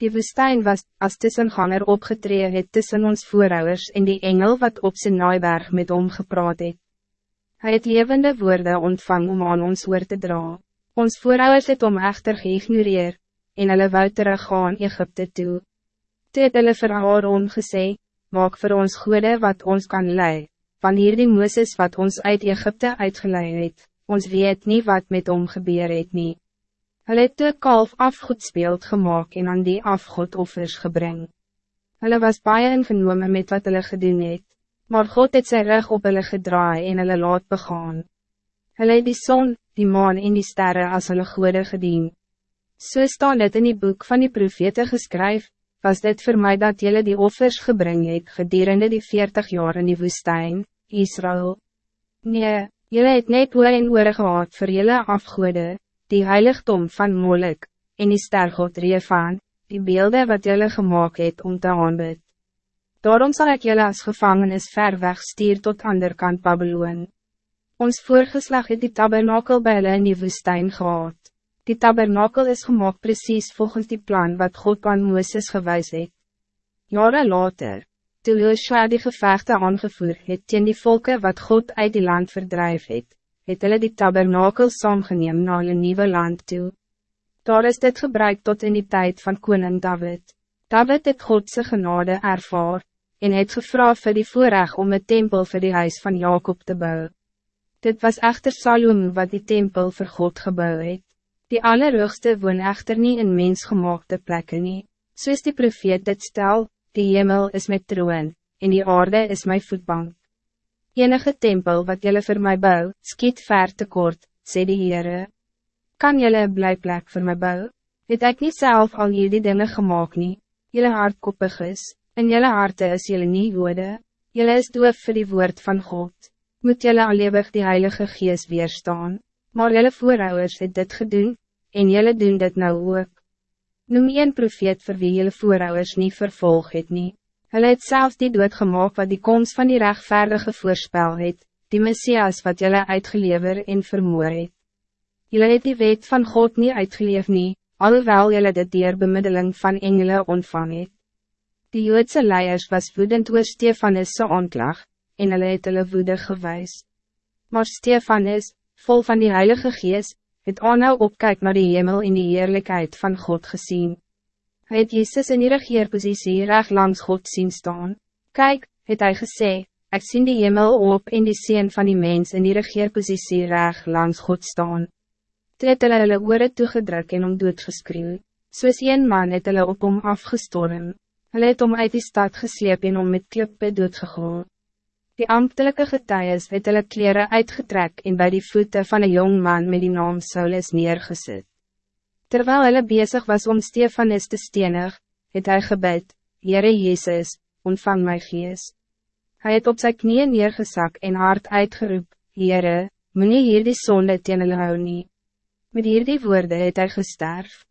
Die woestijn was, als tussenganger opgetree het tussen ons voorouders en die engel wat op zijn naaiberg met hom gepraat het. Hy het levende woorden ontvang om aan ons oor te dra. Ons voorouders het om echter geïgnoreer, en hulle wou teruggaan Egypte toe. Toe het hulle vir Aaron gesê, maak voor ons goede wat ons kan lei, van hier die Mooses wat ons uit Egypte uitgeleid het, ons weet niet wat met hom gebeur het nie. Hulle het toe kalf afgoedspeeld gemaakt en aan die afgodoffers gebring. Hulle was baie ingenome met wat hulle gedoen het, maar God het sy rug op hulle gedraai en hulle laat begaan. Hulle het die zon, die maan en die sterren als hulle goede gedien. So staan dit in die boek van die profete geskryf, was dit voor mij dat jullie die offers gebring het gedurende die 40 jaar in die woestijn, Israël. Nee, jullie het net oor en oor gehad vir jullie afgoede, die heiligdom van Molek, en die stergod Reefaan, die beelden wat jullie gemaakt het om te aanbid. Daarom zal ik jullie als gevangenis ver weg stuur tot ander kant Babylon. Ons voorgeslag het die tabernakel bij hulle in die woestijn gehad. Die tabernakel is gemaakt precies volgens die plan wat God aan Mooses gewijs het. Jaren later, Toe Joshua die gevechte aangevoer het teen die volken wat God uit die land verdrijf het, het hulle die tabernakel saamgeneem na hulle nieuwe land toe. Daar is dit gebruik tot in die tijd van koning David. David het Godse genade ervaar, en het gevra vir die voorrecht om een tempel voor die huis van Jacob te bouwen. Dit was echter Salomo wat die tempel voor God gebouw het. Die allerhoogste woon echter niet in mensgemaakte plekken nie, soos die profeet dit stel, die hemel is mijn troon, en die aarde is mijn voetbank. Enige tempel wat jullie voor mij bouw, skiet ver te kort, sê die Heere. Kan jullie een blijplek voor mij bouw? Het ek niet zelf al jullie dingen gemaakt nie, jullie hardkoppig is, en jullie harte is jullie niet woede, jullie is doof voor die woord van God, moet jullie alewig die Heilige Geest weerstaan, maar jullie voorouders het dit gedoen, en jullie doen dit nou ook. Noem een profeet voor wie jullie voorouders niet vervolg het nie. Hulle het selfs die dood gemaakt wat die komst van die rechtvaardige voorspel het, die Messias wat jullie uitgelever en vermoor het. Jullie het die wet van God niet uitgeleef nie, alhoewel jullie dit dier bemiddeling van engelen ontvang het. Die Joodse leiers was woedend oor Stefanus aanklag, en hulle het hulle woede gewys. Maar Stefanus, vol van die Heilige Geest, het aanhou opkyk naar die hemel in die eerlijkheid van God gezien. Hij het Jezus in die regeerpositie recht langs God zien staan. Kijk, het hij gesê, ik zie die hemel op in die sien van die mens in die regeerpositie recht langs God staan. Toe het hulle hulle oore toegedruk en om doodgeskreeuw, soos een man het hulle op hom afgestorm. Hulle het om uit die stad gesleep en om met klippe doodgegooid. Die ambtelijke getuies het hulle kleren uitgetrek en bij die voeten van een jong man met die naam Saulus neergezet. Terwijl hulle bezig was om Stefanus te stenig, het hij gebed, Heere Jezus, ontvang my gees. Hij het op zijn knieën neergezak en hard uitgeroep, Heere, moet nie hier die sonde teen hulle hou nie. Met hier die woorde het hy gesterf.